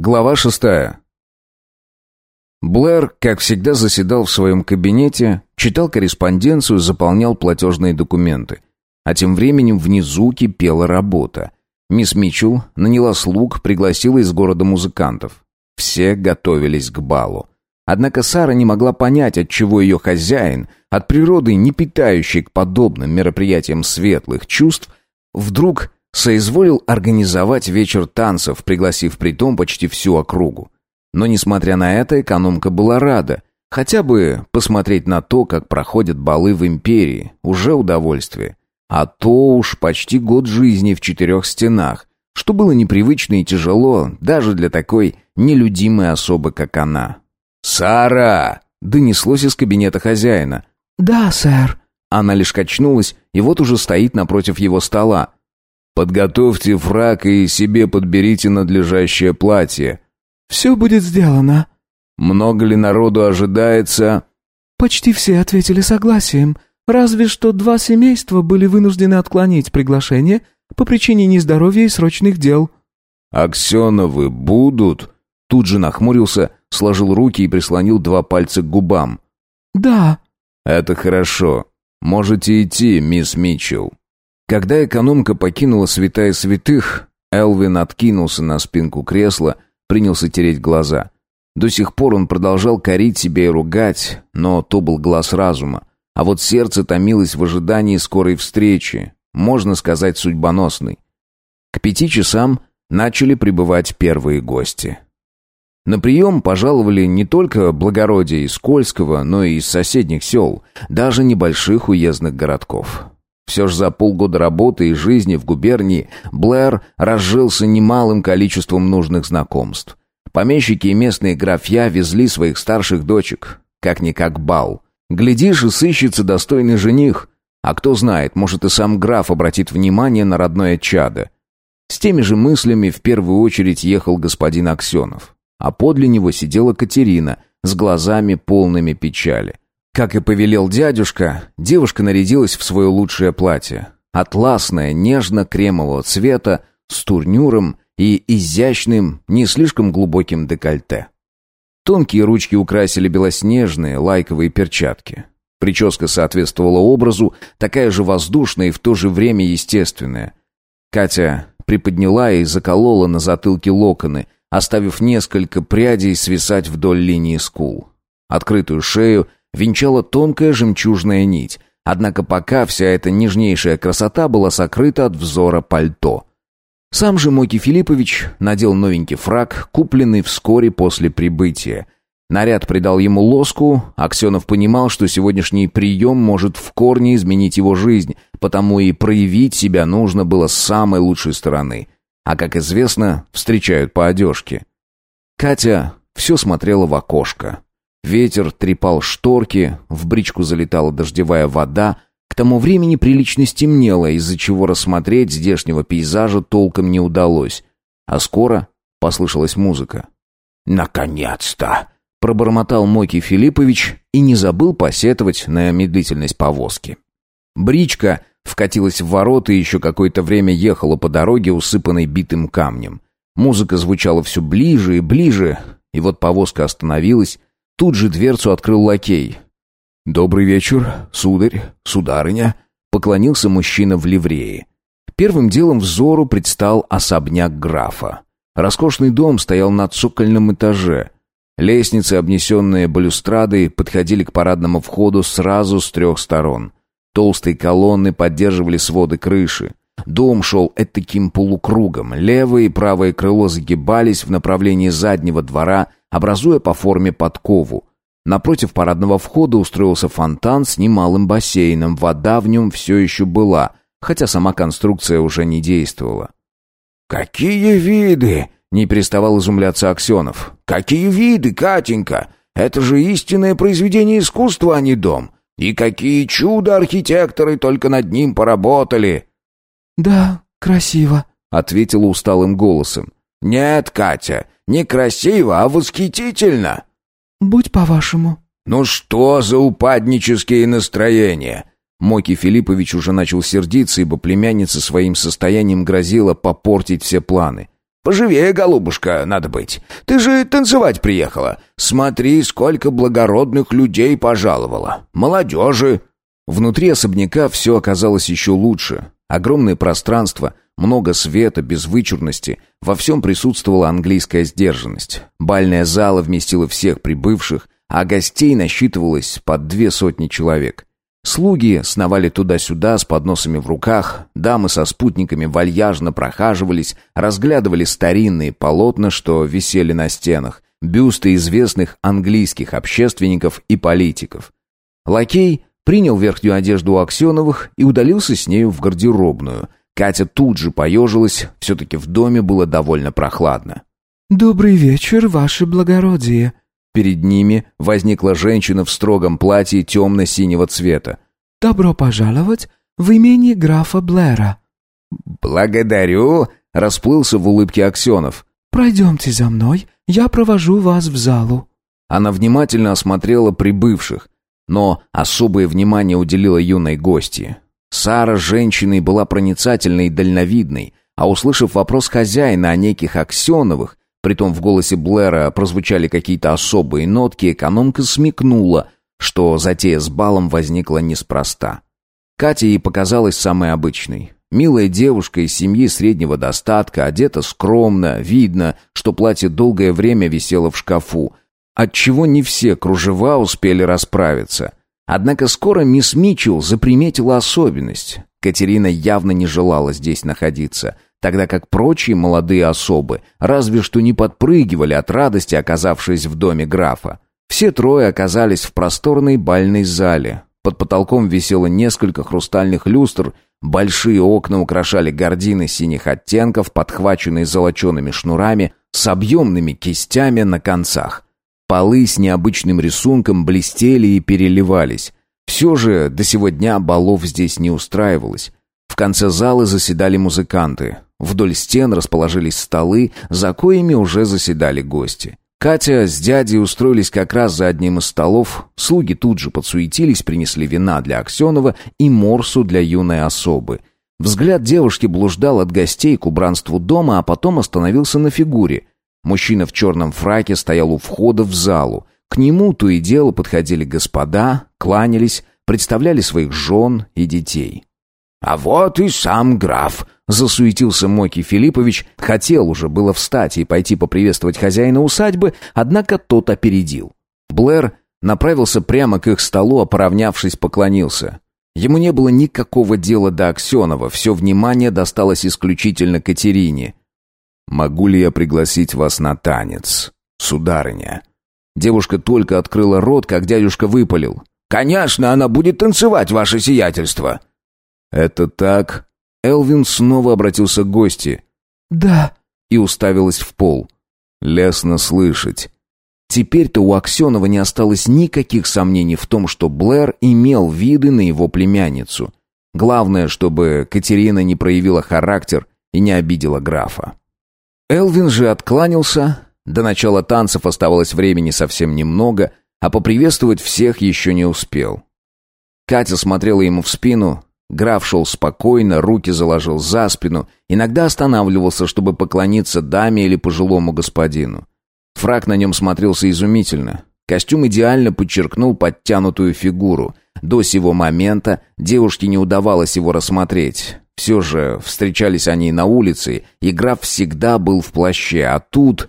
Глава шестая. Блэр, как всегда, заседал в своем кабинете, читал корреспонденцию, заполнял платежные документы. А тем временем внизу кипела работа. Мисс Митчелл наняла слуг, пригласила из города музыкантов. Все готовились к балу. Однако Сара не могла понять, от чего ее хозяин, от природы не питающий к подобным мероприятиям светлых чувств, вдруг соизволил организовать вечер танцев, пригласив при том почти всю округу. Но, несмотря на это, экономка была рада. Хотя бы посмотреть на то, как проходят балы в империи, уже удовольствие. А то уж почти год жизни в четырех стенах, что было непривычно и тяжело даже для такой нелюдимой особы, как она. «Сара!» — донеслось из кабинета хозяина. «Да, сэр». Она лишь качнулась, и вот уже стоит напротив его стола. Подготовьте фрак и себе подберите надлежащее платье. Все будет сделано. Много ли народу ожидается? Почти все ответили согласием. Разве что два семейства были вынуждены отклонить приглашение по причине нездоровья и срочных дел. Аксеновы будут? Тут же нахмурился, сложил руки и прислонил два пальца к губам. Да. Это хорошо. Можете идти, мисс Митчелл. Когда экономка покинула святая святых, Элвин откинулся на спинку кресла, принялся тереть глаза. До сих пор он продолжал корить себя и ругать, но то был глаз разума. А вот сердце томилось в ожидании скорой встречи, можно сказать, судьбоносной. К пяти часам начали прибывать первые гости. На прием пожаловали не только благородие из Кольского, но и из соседних сел, даже небольших уездных городков. Все же за полгода работы и жизни в губернии Блэр разжился немалым количеством нужных знакомств. Помещики и местные графья везли своих старших дочек, как-никак бал. Глядишь, и сыщется достойный жених. А кто знает, может и сам граф обратит внимание на родное чадо. С теми же мыслями в первую очередь ехал господин Аксенов. А подле него сидела Катерина с глазами полными печали. Как и повелел дядюшка, девушка нарядилась в свое лучшее платье. Атласное, нежно-кремового цвета, с турнюром и изящным, не слишком глубоким декольте. Тонкие ручки украсили белоснежные лайковые перчатки. Прическа соответствовала образу, такая же воздушная и в то же время естественная. Катя приподняла и заколола на затылке локоны, оставив несколько прядей свисать вдоль линии скул. Открытую шею венчала тонкая жемчужная нить, однако пока вся эта нежнейшая красота была сокрыта от взора пальто. Сам же Моки Филиппович надел новенький фраг, купленный вскоре после прибытия. Наряд придал ему лоску, Аксенов понимал, что сегодняшний прием может в корне изменить его жизнь, потому и проявить себя нужно было с самой лучшей стороны. А, как известно, встречают по одежке. Катя все смотрела в окошко. Ветер трепал шторки, в бричку залетала дождевая вода. К тому времени прилично стемнело, из-за чего рассмотреть здешнего пейзажа толком не удалось. А скоро послышалась музыка. «Наконец-то!» — пробормотал Моки Филиппович и не забыл посетовать на медлительность повозки. Бричка вкатилась в ворота и еще какое-то время ехала по дороге, усыпанной битым камнем. Музыка звучала все ближе и ближе, и вот повозка остановилась, Тут же дверцу открыл лакей. «Добрый вечер, сударь, сударыня», — поклонился мужчина в ливрее. Первым делом взору предстал особняк графа. Роскошный дом стоял на цокольном этаже. Лестницы, обнесенные балюстрадой, подходили к парадному входу сразу с трех сторон. Толстые колонны поддерживали своды крыши. Дом шел этаким полукругом. Левое и правое крыло загибались в направлении заднего двора, образуя по форме подкову. Напротив парадного входа устроился фонтан с немалым бассейном, вода в нем все еще была, хотя сама конструкция уже не действовала. «Какие виды!» — не переставал изумляться Аксенов. «Какие виды, Катенька! Это же истинное произведение искусства, а не дом! И какие чудо архитекторы только над ним поработали!» «Да, красиво», — ответила усталым голосом. «Нет, Катя, не красиво, а восхитительно!» «Будь по-вашему». «Ну что за упаднические настроения?» Моки Филиппович уже начал сердиться, ибо племянница своим состоянием грозила попортить все планы. Поживее, голубушка, надо быть. Ты же танцевать приехала. Смотри, сколько благородных людей пожаловала. Молодежи». Внутри особняка все оказалось еще лучше. Огромное пространство, много света, без вычурности. Во всем присутствовала английская сдержанность. Бальная зала вместила всех прибывших, а гостей насчитывалось под две сотни человек. Слуги сновали туда-сюда с подносами в руках, дамы со спутниками вальяжно прохаживались, разглядывали старинные полотна, что висели на стенах, бюсты известных английских общественников и политиков. Лакей принял верхнюю одежду у Аксеновых и удалился с нею в гардеробную. Катя тут же поежилась, все-таки в доме было довольно прохладно. «Добрый вечер, ваше благородие», Перед ними возникла женщина в строгом платье темно-синего цвета. «Добро пожаловать в имени графа Блэра». «Благодарю», — расплылся в улыбке Аксенов. «Пройдемте за мной, я провожу вас в залу». Она внимательно осмотрела прибывших, но особое внимание уделила юной гости. Сара женщиной была проницательной и дальновидной, а услышав вопрос хозяина о неких Аксеновых, Притом в голосе Блэра прозвучали какие-то особые нотки, экономка смекнула, что затея с балом возникла неспроста. Катя ей показалась самой обычной. Милая девушка из семьи среднего достатка, одета скромно, видно, что платье долгое время висело в шкафу, отчего не все кружева успели расправиться. Однако скоро мисс Митчелл заприметила особенность. Катерина явно не желала здесь находиться — тогда как прочие молодые особы разве что не подпрыгивали от радости, оказавшись в доме графа. Все трое оказались в просторной бальной зале. Под потолком висело несколько хрустальных люстр, большие окна украшали гардины синих оттенков, подхваченные золочеными шнурами, с объемными кистями на концах. Полы с необычным рисунком блестели и переливались. Все же до сего дня балов здесь не устраивалось. В конце зала заседали музыканты. Вдоль стен расположились столы, за коими уже заседали гости. Катя с дядей устроились как раз за одним из столов. Слуги тут же подсуетились, принесли вина для Аксенова и морсу для юной особы. Взгляд девушки блуждал от гостей к убранству дома, а потом остановился на фигуре. Мужчина в черном фраке стоял у входа в залу. К нему то и дело подходили господа, кланялись, представляли своих жен и детей. «А вот и сам граф», — засуетился Моки Филиппович, хотел уже было встать и пойти поприветствовать хозяина усадьбы, однако тот опередил. Блэр направился прямо к их столу, а поравнявшись, поклонился. Ему не было никакого дела до Аксенова, все внимание досталось исключительно Катерине. «Могу ли я пригласить вас на танец, сударыня?» Девушка только открыла рот, как дядюшка выпалил. «Конечно, она будет танцевать, ваше сиятельство!» «Это так?» Элвин снова обратился к гости. «Да». И уставилась в пол. «Лестно слышать». Теперь-то у Аксенова не осталось никаких сомнений в том, что Блэр имел виды на его племянницу. Главное, чтобы Катерина не проявила характер и не обидела графа. Элвин же откланялся. До начала танцев оставалось времени совсем немного, а поприветствовать всех еще не успел. Катя смотрела ему в спину, Граф шел спокойно, руки заложил за спину, иногда останавливался, чтобы поклониться даме или пожилому господину. Фрак на нем смотрелся изумительно. Костюм идеально подчеркнул подтянутую фигуру. До сего момента девушке не удавалось его рассмотреть. Все же встречались они на улице, и граф всегда был в плаще, а тут...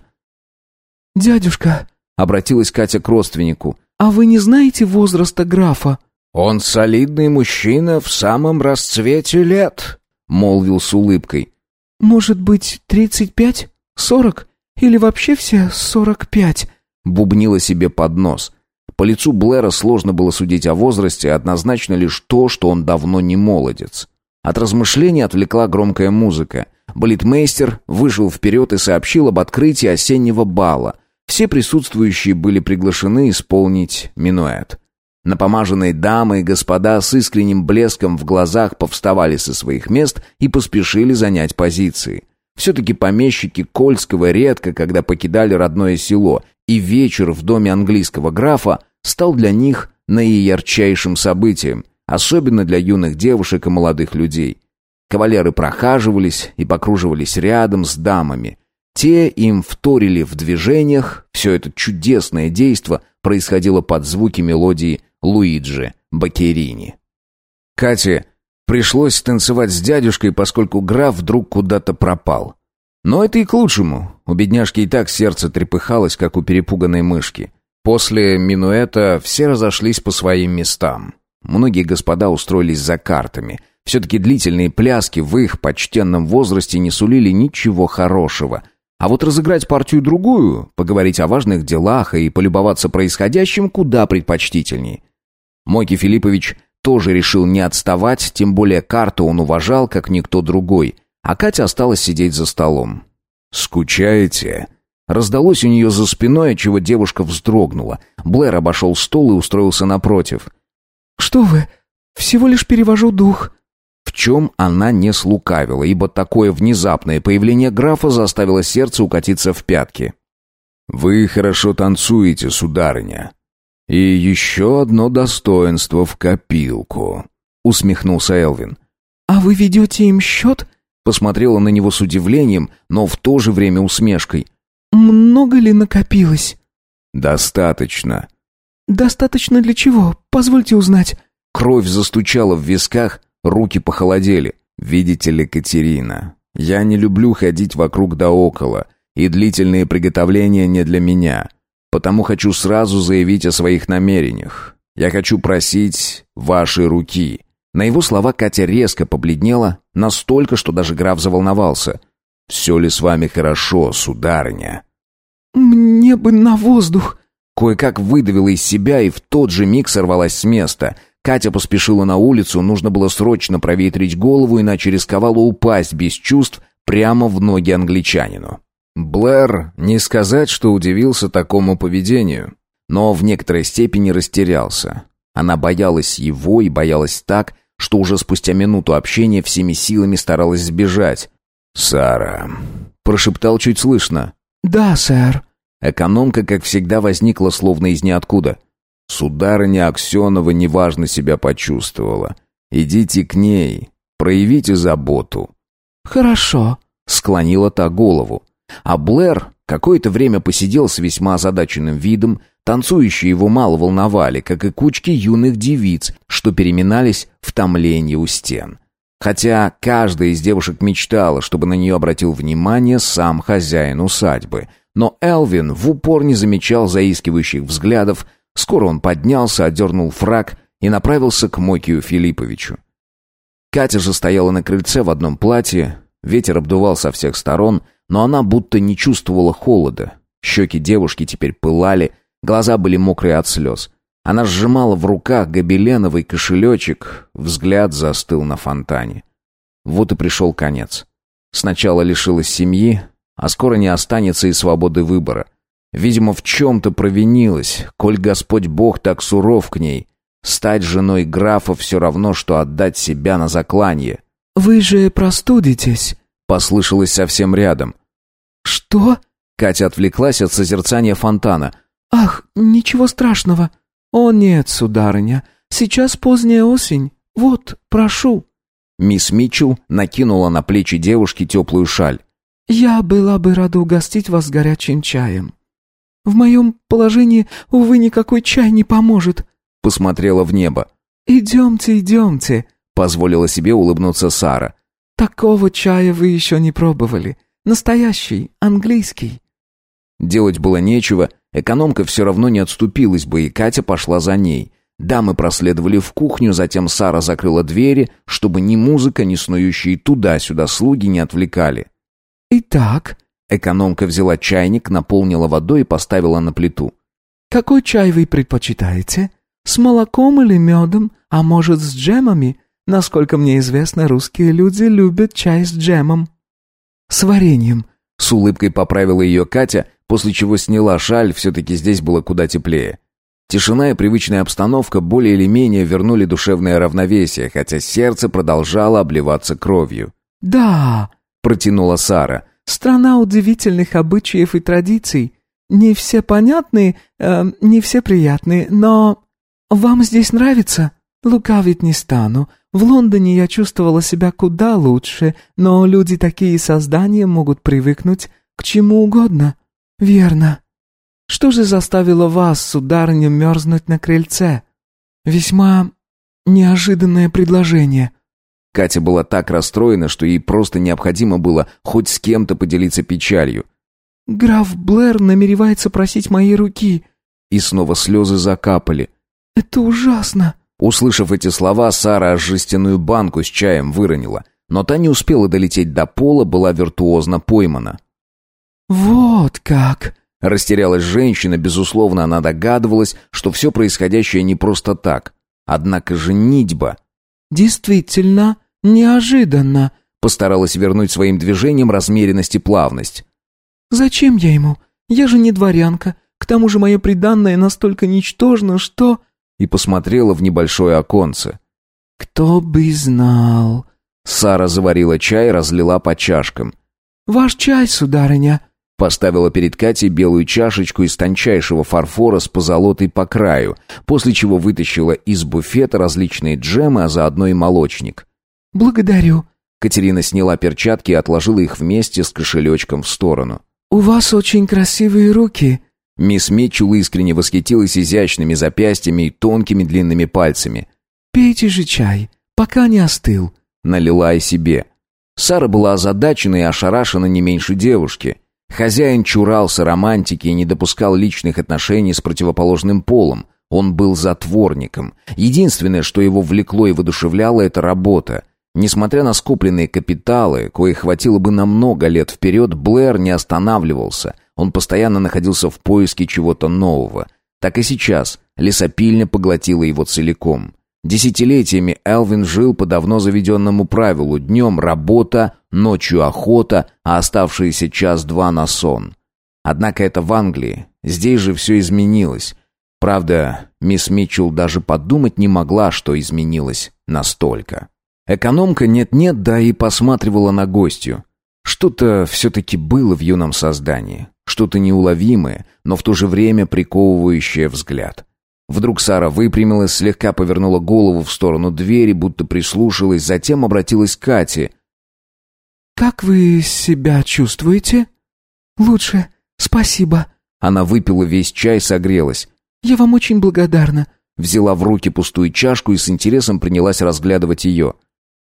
«Дядюшка», — обратилась Катя к родственнику, — «а вы не знаете возраста графа?» «Он солидный мужчина в самом расцвете лет», — молвил с улыбкой. «Может быть, тридцать пять? Сорок? Или вообще все сорок пять?» — бубнила себе под нос. По лицу Блэра сложно было судить о возрасте, однозначно лишь то, что он давно не молодец. От размышлений отвлекла громкая музыка. Балетмейстер вышел вперед и сообщил об открытии осеннего бала. Все присутствующие были приглашены исполнить минуэт. Напомаженные дамы и господа с искренним блеском в глазах повставали со своих мест и поспешили занять позиции. Все-таки помещики Кольского редко когда покидали родное село, и вечер в доме английского графа стал для них наиярчайшим событием, особенно для юных девушек и молодых людей. Кавалеры прохаживались и покруживались рядом с дамами. Те им вторили в движениях, все это чудесное действо происходило под звуки мелодии Луиджи Бакерини. Кате пришлось танцевать с дядюшкой, поскольку граф вдруг куда-то пропал. Но это и к лучшему. У бедняжки и так сердце трепыхалось, как у перепуганной мышки. После минуэта все разошлись по своим местам. Многие господа устроились за картами. Все-таки длительные пляски в их почтенном возрасте не сулили ничего хорошего. А вот разыграть партию другую, поговорить о важных делах и полюбоваться происходящим куда предпочтительней. Мойки Филиппович тоже решил не отставать, тем более карту он уважал, как никто другой, а Катя осталась сидеть за столом. «Скучаете?» Раздалось у нее за спиной, отчего девушка вздрогнула. Блэр обошел стол и устроился напротив. «Что вы? Всего лишь перевожу дух». В чем она не слукавила, ибо такое внезапное появление графа заставило сердце укатиться в пятки. «Вы хорошо танцуете, сударыня. И еще одно достоинство в копилку», — усмехнулся Элвин. «А вы ведете им счет?» Посмотрела на него с удивлением, но в то же время усмешкой. Много ли накопилось? Достаточно. Достаточно для чего? Позвольте узнать. Кровь застучала в висках, руки похолодели. Видите ли, Катерина, я не люблю ходить вокруг да около, и длительные приготовления не для меня. Потому хочу сразу заявить о своих намерениях. Я хочу просить вашей руки. На его слова Катя резко побледнела, настолько, что даже граф заволновался. «Все ли с вами хорошо, сударыня?» «Мне бы на воздух!» Кое-как выдавила из себя и в тот же миг сорвалась с места. Катя поспешила на улицу, нужно было срочно проветрить голову, иначе рисковала упасть без чувств прямо в ноги англичанину. Блэр не сказать, что удивился такому поведению, но в некоторой степени растерялся. Она боялась его и боялась так, что уже спустя минуту общения всеми силами старалась сбежать. «Сара», — прошептал чуть слышно. «Да, сэр». Экономка, как всегда, возникла словно из ниоткуда. Сударыня Аксенова неважно себя почувствовала. «Идите к ней, проявите заботу». «Хорошо», — склонила та голову. А Блэр какое-то время посидел с весьма озадаченным видом, танцующие его мало волновали, как и кучки юных девиц, что переминались в томлении у стен. Хотя каждая из девушек мечтала, чтобы на нее обратил внимание сам хозяин усадьбы. Но Элвин в упор не замечал заискивающих взглядов. Скоро он поднялся, одернул фраг и направился к Мокию Филипповичу. Катя же стояла на крыльце в одном платье, ветер обдувал со всех сторон, но она будто не чувствовала холода. Щеки девушки теперь пылали, глаза были мокрые от слез. Она сжимала в руках гобеленовый кошелечек, взгляд застыл на фонтане. Вот и пришел конец. Сначала лишилась семьи, а скоро не останется и свободы выбора. Видимо, в чем-то провинилась, коль Господь Бог так суров к ней. Стать женой графа все равно, что отдать себя на закланье. «Вы же простудитесь», — послышалось совсем рядом. «Что?» — Катя отвлеклась от созерцания фонтана. «Ах, ничего страшного». «О нет, сударыня, сейчас поздняя осень. Вот, прошу». Мисс Митчелл накинула на плечи девушки теплую шаль. «Я была бы рада угостить вас горячим чаем. В моем положении, увы, никакой чай не поможет», — посмотрела в небо. «Идемте, идемте», — позволила себе улыбнуться Сара. «Такого чая вы еще не пробовали. Настоящий, английский». Делать было нечего, экономка все равно не отступилась бы, и Катя пошла за ней. Дамы проследовали в кухню, затем Сара закрыла двери, чтобы ни музыка, ни снующие туда-сюда слуги не отвлекали. «Итак...» Экономка взяла чайник, наполнила водой и поставила на плиту. «Какой чай вы предпочитаете? С молоком или медом? А может, с джемами? Насколько мне известно, русские люди любят чай с джемом». «С вареньем», — с улыбкой поправила ее Катя, после чего сняла шаль, все-таки здесь было куда теплее. Тишина и привычная обстановка более или менее вернули душевное равновесие, хотя сердце продолжало обливаться кровью. «Да», — протянула Сара, — «страна удивительных обычаев и традиций. Не все понятны, э, не все приятны, но... Вам здесь нравится? Лукавить не стану. В Лондоне я чувствовала себя куда лучше, но люди такие создания могут привыкнуть к чему угодно. Верно. Что же заставило вас, сударыня, мерзнуть на крыльце? Весьма неожиданное предложение. Катя была так расстроена, что ей просто необходимо было хоть с кем-то поделиться печалью. «Граф Блэр намеревается просить моей руки». И снова слезы закапали. «Это ужасно». Услышав эти слова, Сара аж жестяную банку с чаем выронила, но та не успела долететь до пола, была виртуозно поймана. «Вот как!» Растерялась женщина, безусловно, она догадывалась, что все происходящее не просто так. Однако же нитьба... «Действительно, неожиданно», — постаралась вернуть своим движением размеренность и плавность. «Зачем я ему? Я же не дворянка. К тому же мое приданное настолько ничтожно, что...» И посмотрела в небольшое оконце. «Кто бы знал...» Сара заварила чай, разлила по чашкам. «Ваш чай, сударыня», Поставила перед Катей белую чашечку из тончайшего фарфора с позолотой по краю, после чего вытащила из буфета различные джемы, а заодно и молочник. «Благодарю». Катерина сняла перчатки и отложила их вместе с кошелечком в сторону. «У вас очень красивые руки». Мисс Митчелл искренне восхитилась изящными запястьями и тонкими длинными пальцами. «Пейте же чай, пока не остыл», — налила и себе. Сара была озадачена и ошарашена не меньше девушки — Хозяин чурался романтики и не допускал личных отношений с противоположным полом. Он был затворником. Единственное, что его влекло и воодушевляло, это работа. Несмотря на скопленные капиталы, коих хватило бы на много лет вперед, Блэр не останавливался. Он постоянно находился в поиске чего-то нового. Так и сейчас лесопильня поглотила его целиком. Десятилетиями Элвин жил по давно заведенному правилу «днем работа, ночью охота, а оставшиеся час-два на сон». Однако это в Англии. Здесь же все изменилось. Правда, мисс Митчелл даже подумать не могла, что изменилось настолько. Экономка нет-нет, да и посматривала на гостью. Что-то все-таки было в юном создании. Что-то неуловимое, но в то же время приковывающее взгляд. Вдруг Сара выпрямилась, слегка повернула голову в сторону двери, будто прислушалась, затем обратилась к Кате. «Как вы себя чувствуете?» «Лучше, спасибо». Она выпила весь чай, согрелась. «Я вам очень благодарна». Взяла в руки пустую чашку и с интересом принялась разглядывать ее.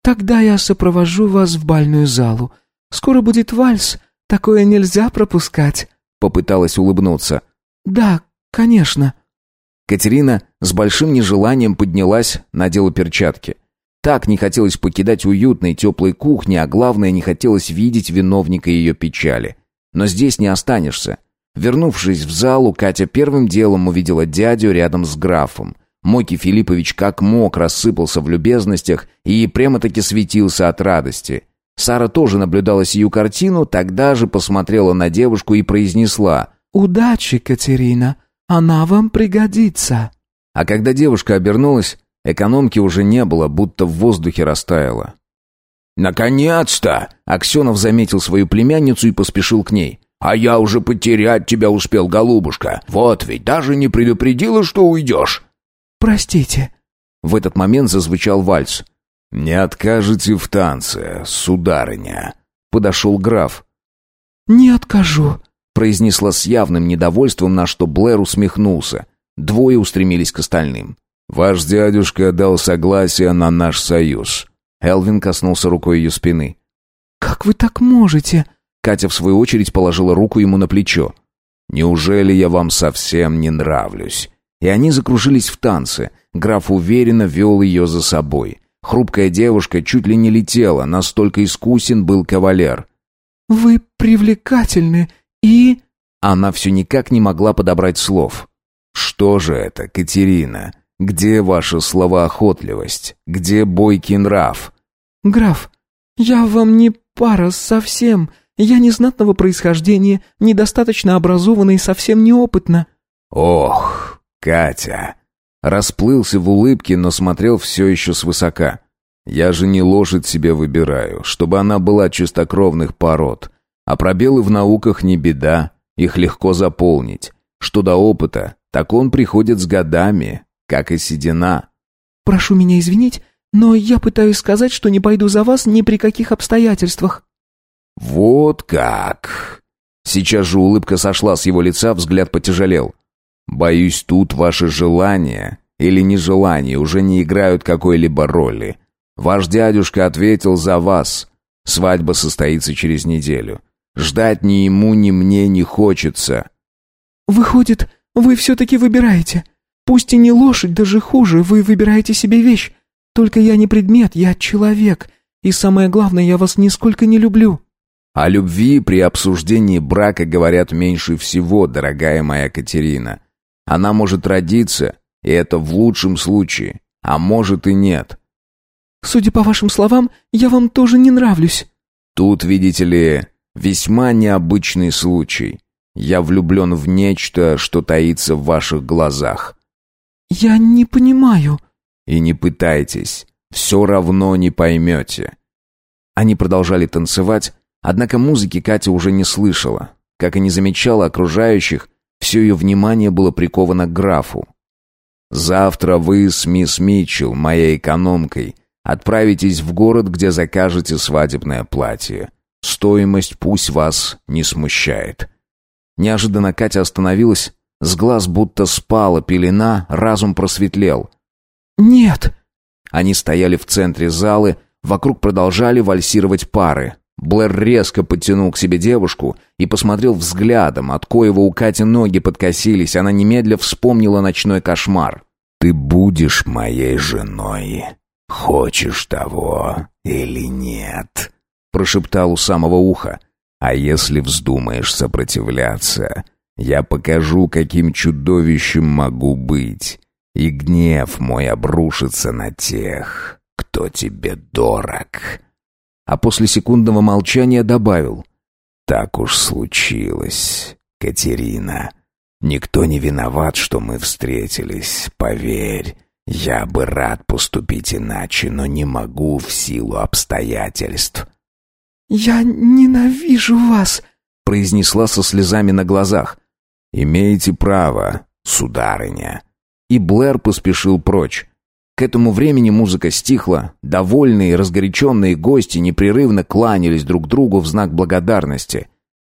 «Тогда я сопровожу вас в бальную залу. Скоро будет вальс, такое нельзя пропускать». Попыталась улыбнуться. «Да, конечно». Катерина с большим нежеланием поднялась, надела перчатки. Так не хотелось покидать уютной теплой кухни, а главное, не хотелось видеть виновника ее печали. Но здесь не останешься. Вернувшись в залу, Катя первым делом увидела дядю рядом с графом. Мойки Филиппович как мог рассыпался в любезностях и прямо-таки светился от радости. Сара тоже наблюдала сию картину, тогда же посмотрела на девушку и произнесла «Удачи, Катерина! Она вам пригодится». А когда девушка обернулась, экономки уже не было, будто в воздухе растаяла. «Наконец-то!» Аксенов заметил свою племянницу и поспешил к ней. «А я уже потерять тебя успел, голубушка. Вот ведь даже не предупредила, что уйдешь». «Простите». В этот момент зазвучал вальс. «Не откажете в танце, сударыня?» Подошел граф. «Не откажу», произнесла с явным недовольством, на что Блэр усмехнулся. Двое устремились к остальным. «Ваш дядюшка дал согласие на наш союз». Элвин коснулся рукой ее спины. «Как вы так можете?» Катя, в свою очередь, положила руку ему на плечо. «Неужели я вам совсем не нравлюсь?» И они закружились в танце. Граф уверенно вел ее за собой. Хрупкая девушка чуть ли не летела, настолько искусен был кавалер. «Вы привлекательны «И?» Она все никак не могла подобрать слов. «Что же это, Катерина? Где ваша словоохотливость? Где бойкий нрав?» «Граф, я вам не пара совсем. Я незнатного происхождения, недостаточно образованный и совсем неопытна». «Ох, Катя!» Расплылся в улыбке, но смотрел все еще свысока. «Я же не лошадь себе выбираю, чтобы она была чистокровных пород. А пробелы в науках не беда, их легко заполнить. Что до опыта, так он приходит с годами, как и седина. «Прошу меня извинить, но я пытаюсь сказать, что не пойду за вас ни при каких обстоятельствах». «Вот как!» Сейчас же улыбка сошла с его лица, взгляд потяжелел. «Боюсь, тут ваши желания или нежелания уже не играют какой-либо роли. Ваш дядюшка ответил за вас. Свадьба состоится через неделю. Ждать ни ему, ни мне не хочется». «Выходит, вы все-таки выбираете. Пусть и не лошадь, даже хуже, вы выбираете себе вещь. Только я не предмет, я человек. И самое главное, я вас нисколько не люблю». О любви при обсуждении брака говорят меньше всего, дорогая моя Катерина. Она может родиться, и это в лучшем случае, а может и нет. Судя по вашим словам, я вам тоже не нравлюсь. Тут, видите ли, весьма необычный случай. Я влюблен в нечто, что таится в ваших глазах. Я не понимаю. И не пытайтесь, все равно не поймете. Они продолжали танцевать, Однако музыки Катя уже не слышала. Как и не замечала окружающих, все ее внимание было приковано к графу. «Завтра вы с мисс Митчелл, моей экономкой, отправитесь в город, где закажете свадебное платье. Стоимость пусть вас не смущает». Неожиданно Катя остановилась, с глаз будто спала пелена, разум просветлел. «Нет!» Они стояли в центре залы, вокруг продолжали вальсировать пары. Блэр резко подтянул к себе девушку и посмотрел взглядом, от коего у Кати ноги подкосились, она немедля вспомнила ночной кошмар. «Ты будешь моей женой, хочешь того или нет?» прошептал у самого уха. «А если вздумаешь сопротивляться, я покажу, каким чудовищем могу быть, и гнев мой обрушится на тех, кто тебе дорог» а после секундного молчания добавил. «Так уж случилось, Катерина. Никто не виноват, что мы встретились, поверь. Я бы рад поступить иначе, но не могу в силу обстоятельств». «Я ненавижу вас», — произнесла со слезами на глазах. «Имеете право, сударыня». И Блэр поспешил прочь. К этому времени музыка стихла, довольные и разгоряченные гости непрерывно кланялись друг другу в знак благодарности.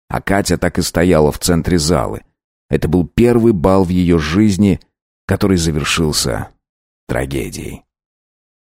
А Катя так и стояла в центре залы. Это был первый бал в ее жизни, который завершился трагедией.